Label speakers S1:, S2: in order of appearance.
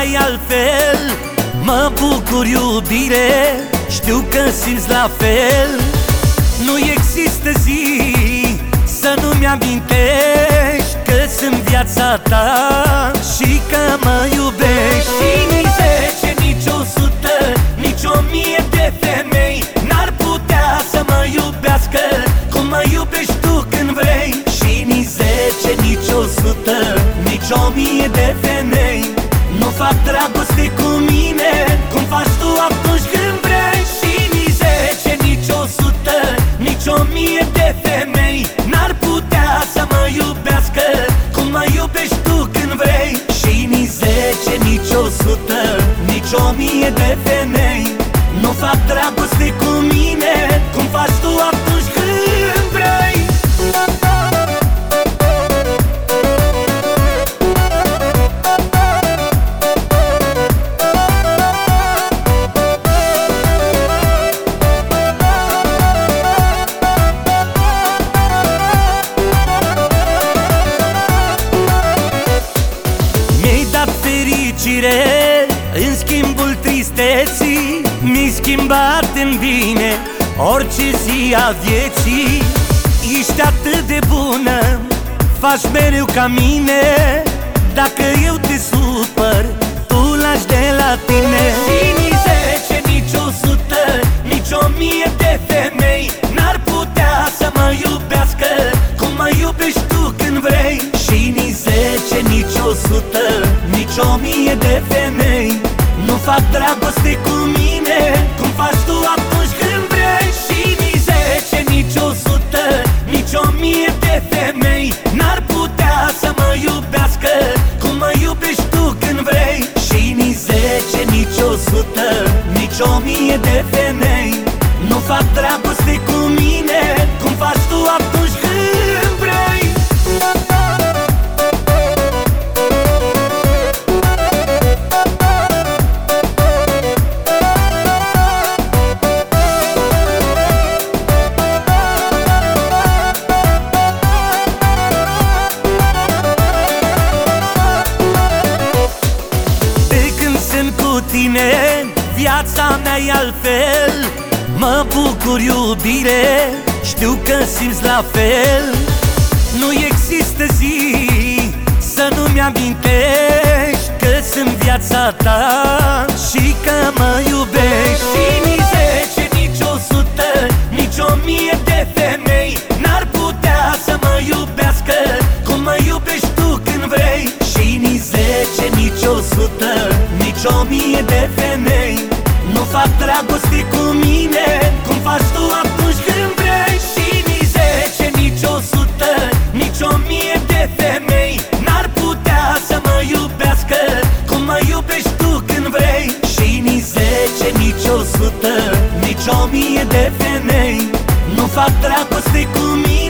S1: mea e altfel. Mă bucur iubire, știu că simți la fel. Nu există zi să nu-mi amintești Că sunt viața ta și că mă iubești o mie de femei dat fericire în schimbul tristeții Mi-ai schimbat în bine orice zi a vieții. Ești atât de bună, faci mereu ca mine Dacă eu te supăr, tu lași de la tine. Și nici zece, nici o sută, nici o mie de femei N-ar putea să mă iubească o sută, nici o mie de femei. Nu fac dragoste cu mine cum faci tu atunci tine Viața mea e altfel. Mă bucur iubire Știu că simți la fel. Nu există zi Să nu-mi amintești Că sunt viața ta Și că mă iubești fac dragoste cu mine. Cum faci tu atunci când vrei Și nici zece, nici o sută Nici o mie de femei N-ar putea să mă iubească. Cum mă iubești tu când vrei Și nici zece, nici o sută Nici o mie de femei. Nu fac dragoste cu mine